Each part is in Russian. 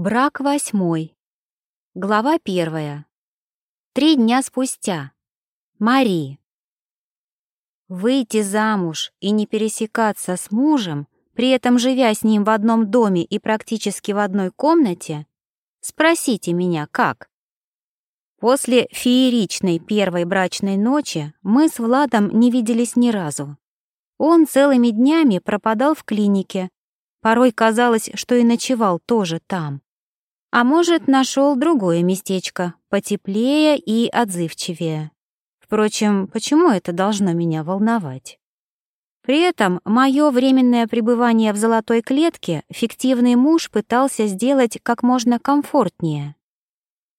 Брак восьмой. Глава первая. Три дня спустя. Мари. Выйти замуж и не пересекаться с мужем, при этом живя с ним в одном доме и практически в одной комнате? Спросите меня, как? После фееричной первой брачной ночи мы с Владом не виделись ни разу. Он целыми днями пропадал в клинике. Порой казалось, что и ночевал тоже там. А может, нашел другое местечко, потеплее и отзывчивее. Впрочем, почему это должно меня волновать? При этом мое временное пребывание в золотой клетке фиктивный муж пытался сделать как можно комфортнее.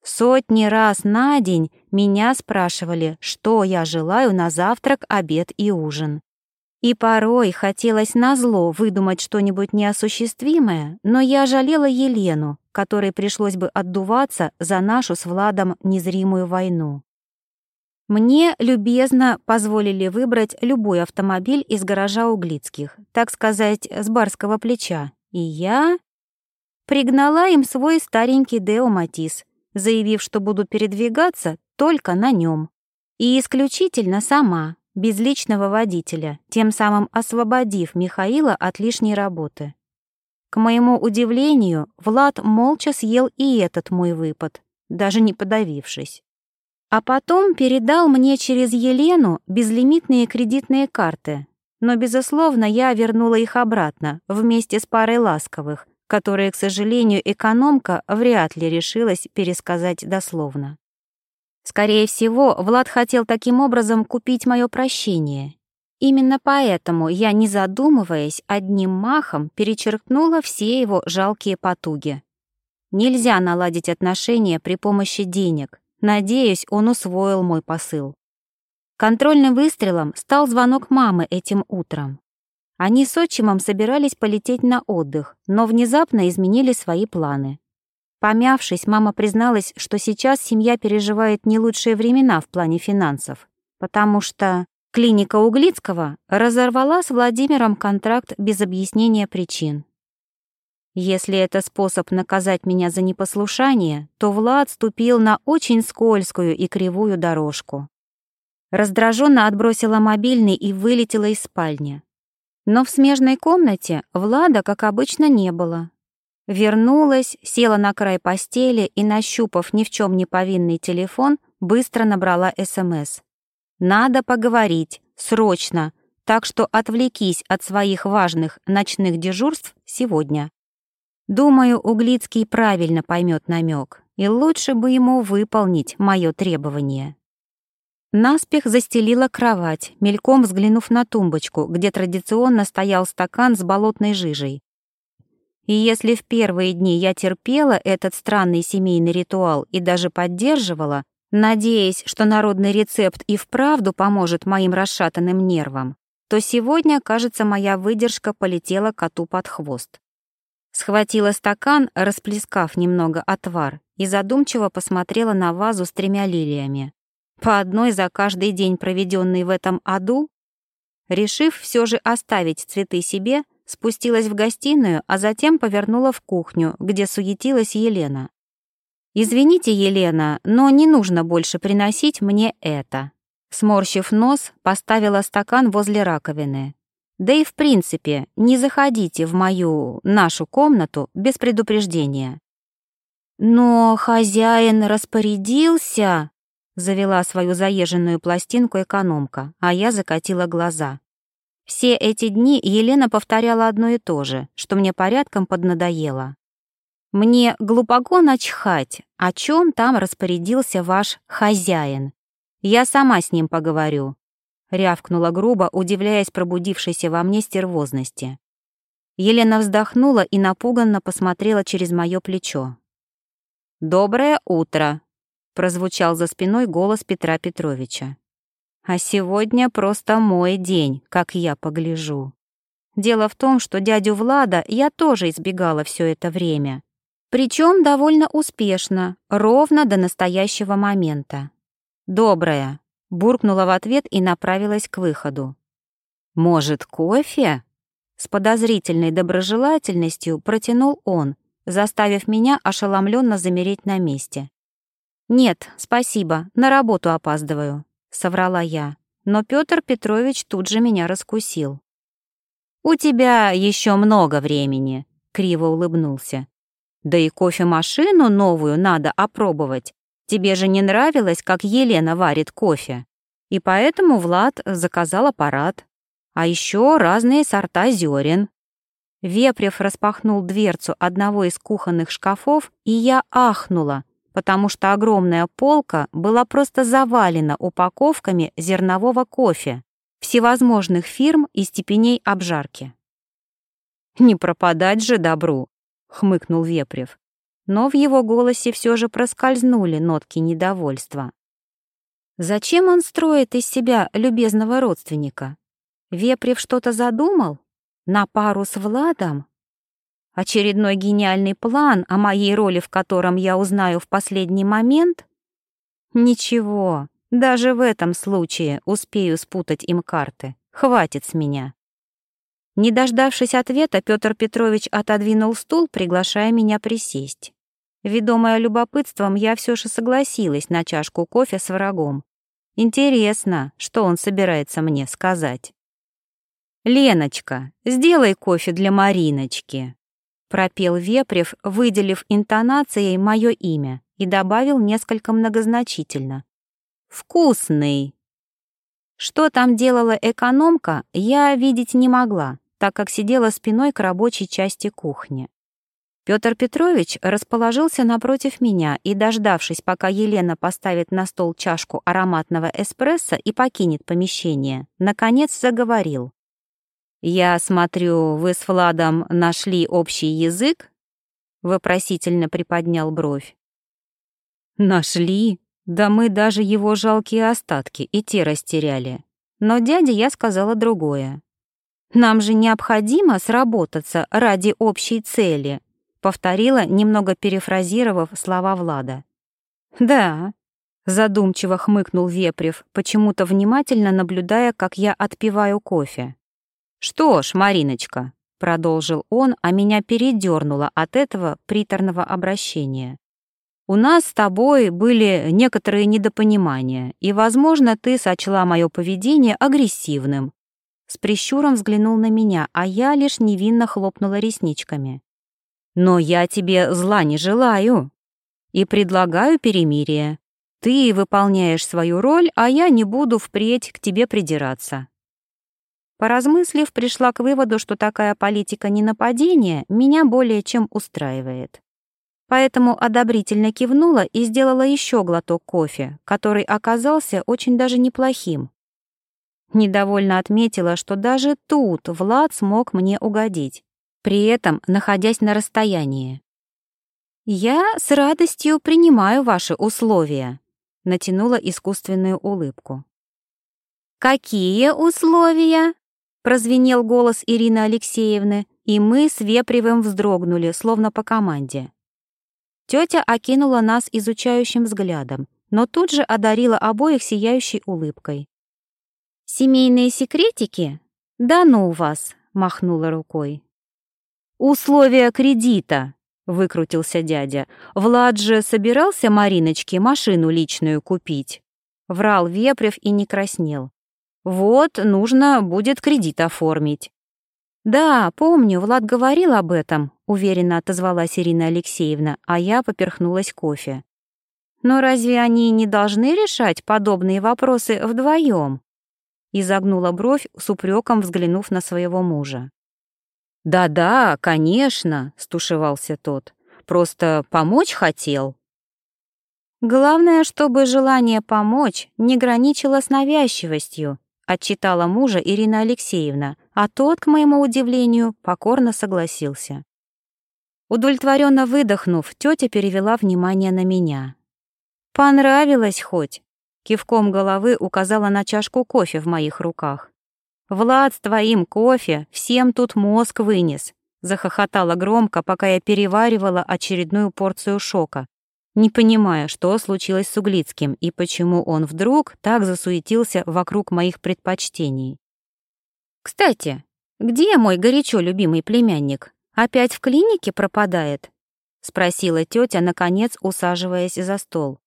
Сотни раз на день меня спрашивали, что я желаю на завтрак, обед и ужин. И порой хотелось назло выдумать что-нибудь неосуществимое, но я жалела Елену, которой пришлось бы отдуваться за нашу с Владом незримую войну. Мне любезно позволили выбрать любой автомобиль из гаража Углицких, так сказать, с барского плеча, и я пригнала им свой старенький Део Матис, заявив, что буду передвигаться только на нем. И исключительно сама, без личного водителя, тем самым освободив Михаила от лишней работы. К моему удивлению, Влад молча съел и этот мой выпад, даже не подавившись. А потом передал мне через Елену безлимитные кредитные карты, но, безусловно, я вернула их обратно вместе с парой ласковых, которые, к сожалению, экономка вряд ли решилась пересказать дословно. Скорее всего, Влад хотел таким образом купить мое прощение. Именно поэтому я, не задумываясь, одним махом перечеркнула все его жалкие потуги. Нельзя наладить отношения при помощи денег. Надеюсь, он усвоил мой посыл. Контрольным выстрелом стал звонок мамы этим утром. Они с отчимом собирались полететь на отдых, но внезапно изменили свои планы. Помявшись, мама призналась, что сейчас семья переживает не лучшие времена в плане финансов, потому что клиника Углицкого разорвала с Владимиром контракт без объяснения причин. Если это способ наказать меня за непослушание, то Влад ступил на очень скользкую и кривую дорожку. Раздраженно отбросила мобильный и вылетела из спальни. Но в смежной комнате Влада, как обычно, не было. Вернулась, села на край постели и, нащупав ни в чем не повинный телефон, быстро набрала СМС. «Надо поговорить, срочно, так что отвлекись от своих важных ночных дежурств сегодня». Думаю, Углицкий правильно поймет намек, и лучше бы ему выполнить мое требование. Наспех застелила кровать, мельком взглянув на тумбочку, где традиционно стоял стакан с болотной жижей, и если в первые дни я терпела этот странный семейный ритуал и даже поддерживала, надеясь, что народный рецепт и вправду поможет моим расшатанным нервам, то сегодня, кажется, моя выдержка полетела коту под хвост. Схватила стакан, расплескав немного отвар, и задумчиво посмотрела на вазу с тремя лилиями. По одной за каждый день, проведенный в этом аду? Решив все же оставить цветы себе, спустилась в гостиную, а затем повернула в кухню, где суетилась Елена. «Извините, Елена, но не нужно больше приносить мне это». Сморщив нос, поставила стакан возле раковины. «Да и в принципе, не заходите в мою, нашу комнату без предупреждения». «Но хозяин распорядился», — завела свою заезженную пластинку экономка, а я закатила глаза. Все эти дни Елена повторяла одно и то же, что мне порядком поднадоело. «Мне глубоко начхать, о чем там распорядился ваш хозяин. Я сама с ним поговорю», — рявкнула грубо, удивляясь пробудившейся во мне стервозности. Елена вздохнула и напуганно посмотрела через мое плечо. «Доброе утро», — прозвучал за спиной голос Петра Петровича. А сегодня просто мой день, как я погляжу. Дело в том, что дядю Влада я тоже избегала все это время. Причем довольно успешно, ровно до настоящего момента. «Добрая», — буркнула в ответ и направилась к выходу. «Может, кофе?» С подозрительной доброжелательностью протянул он, заставив меня ошеломленно замереть на месте. «Нет, спасибо, на работу опаздываю», — соврала я, но Петр Петрович тут же меня раскусил. «У тебя еще много времени», — криво улыбнулся. «Да и кофемашину новую надо опробовать. Тебе же не нравилось, как Елена варит кофе. И поэтому Влад заказал аппарат. А еще разные сорта зерен. Вепрев распахнул дверцу одного из кухонных шкафов, и я ахнула, потому что огромная полка была просто завалена упаковками зернового кофе всевозможных фирм и степеней обжарки. «Не пропадать же добру», — хмыкнул Вепрев. Но в его голосе все же проскользнули нотки недовольства. Зачем он строит из себя любезного родственника? Вепрев что-то задумал? На пару с Владом? Очередной гениальный план, о моей роли в котором я узнаю в последний момент? Ничего, даже в этом случае успею спутать им карты. Хватит с меня. Не дождавшись ответа, Петр Петрович отодвинул стул, приглашая меня присесть. Ведомая любопытством, я все же согласилась на чашку кофе с врагом. Интересно, что он собирается мне сказать. «Леночка, сделай кофе для Мариночки», — пропел Вепрев, выделив интонацией мое имя и добавил несколько многозначительно. «Вкусный». Что там делала экономка, я видеть не могла, так как сидела спиной к рабочей части кухни. Петр Петрович расположился напротив меня и, дождавшись, пока Елена поставит на стол чашку ароматного эспрессо и покинет помещение, наконец заговорил. «Я смотрю, вы с Владом нашли общий язык?» Вопросительно приподнял бровь. «Нашли? Да мы даже его жалкие остатки и те растеряли. Но дяде я сказала другое. Нам же необходимо сработаться ради общей цели, Повторила, немного перефразировав слова Влада. «Да», — задумчиво хмыкнул Вепрев, почему-то внимательно наблюдая, как я отпиваю кофе. «Что ж, Мариночка», — продолжил он, а меня передернуло от этого приторного обращения. «У нас с тобой были некоторые недопонимания, и, возможно, ты сочла мое поведение агрессивным». С прищуром взглянул на меня, а я лишь невинно хлопнула ресничками. Но я тебе зла не желаю и предлагаю перемирие. Ты выполняешь свою роль, а я не буду впредь к тебе придираться». Поразмыслив, пришла к выводу, что такая политика ненападения меня более чем устраивает. Поэтому одобрительно кивнула и сделала еще глоток кофе, который оказался очень даже неплохим. Недовольно отметила, что даже тут Влад смог мне угодить при этом находясь на расстоянии. «Я с радостью принимаю ваши условия», — натянула искусственную улыбку. «Какие условия?» — прозвенел голос Ирины Алексеевны, и мы с Вепревым вздрогнули, словно по команде. Тетя окинула нас изучающим взглядом, но тут же одарила обоих сияющей улыбкой. «Семейные секретики? Да ну вас!» — махнула рукой. «Условия кредита», — выкрутился дядя. «Влад же собирался Мариночке машину личную купить». Врал Вепрев и не краснел. «Вот, нужно будет кредит оформить». «Да, помню, Влад говорил об этом», — уверенно отозвалась Ирина Алексеевна, а я поперхнулась кофе. «Но разве они не должны решать подобные вопросы вдвоем?» Изогнула бровь с упреком, взглянув на своего мужа. «Да-да, конечно», — стушевался тот. «Просто помочь хотел». «Главное, чтобы желание помочь не граничило с навязчивостью», — отчитала мужа Ирина Алексеевна, а тот, к моему удивлению, покорно согласился. Удовлетворенно выдохнув, тетя перевела внимание на меня. «Понравилось хоть?» — кивком головы указала на чашку кофе в моих руках. «Влад с твоим кофе всем тут мозг вынес», — захохотала громко, пока я переваривала очередную порцию шока, не понимая, что случилось с Углицким и почему он вдруг так засуетился вокруг моих предпочтений. «Кстати, где мой горячо любимый племянник? Опять в клинике пропадает?» спросила тетя, наконец усаживаясь за стол.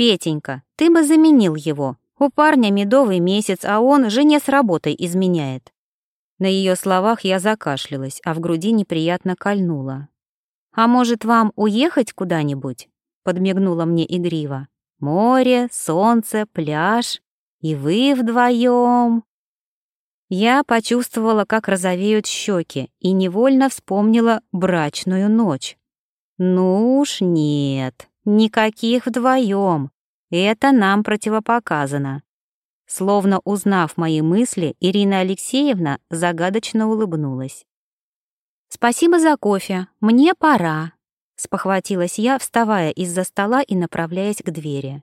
«Петенька, ты бы заменил его. У парня медовый месяц, а он жене с работой изменяет». На ее словах я закашлялась, а в груди неприятно кольнуло. «А может, вам уехать куда-нибудь?» — подмигнула мне игриво. «Море, солнце, пляж, и вы вдвоем. Я почувствовала, как розовеют щеки, и невольно вспомнила брачную ночь. Ну уж нет, никаких вдвоем. Это нам противопоказано. Словно узнав мои мысли, Ирина Алексеевна загадочно улыбнулась. «Спасибо за кофе, мне пора», — спохватилась я, вставая из-за стола и направляясь к двери.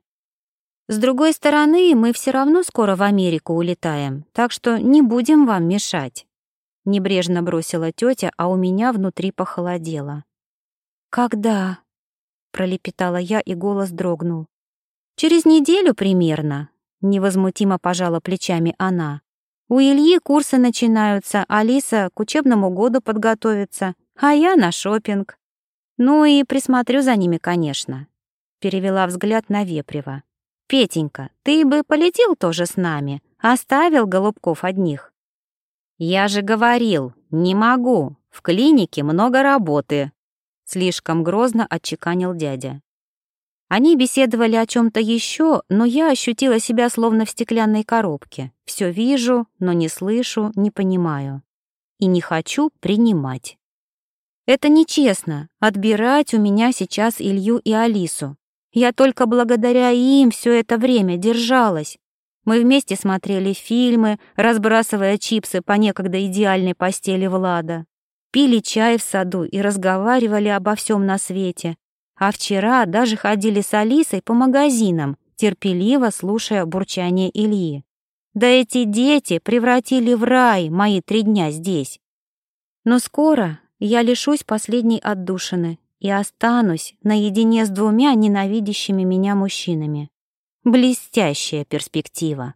С другой стороны, мы все равно скоро в Америку улетаем, так что не будем вам мешать. Небрежно бросила тетя, а у меня внутри похолодело. «Когда?» — пролепетала я, и голос дрогнул. «Через неделю примерно», — невозмутимо пожала плечами она. «У Ильи курсы начинаются, Алиса к учебному году подготовится, а я на шопинг. Ну и присмотрю за ними, конечно». Перевела взгляд на Вепрева. «Петенька, ты бы полетел тоже с нами, оставил голубков одних». «Я же говорил, не могу, в клинике много работы», — слишком грозно отчеканил дядя. Они беседовали о чем-то еще, но я ощутила себя словно в стеклянной коробке. Все вижу, но не слышу, не понимаю. И не хочу принимать. Это нечестно — отбирать у меня сейчас Илью и Алису. Я только благодаря им все это время держалась. Мы вместе смотрели фильмы, разбрасывая чипсы по некогда идеальной постели Влада. Пили чай в саду и разговаривали обо всем на свете. А вчера даже ходили с Алисой по магазинам, терпеливо слушая бурчание Ильи. Да эти дети превратили в рай мои три дня здесь. Но скоро я лишусь последней отдушины и останусь наедине с двумя ненавидящими меня мужчинами. Блестящая перспектива.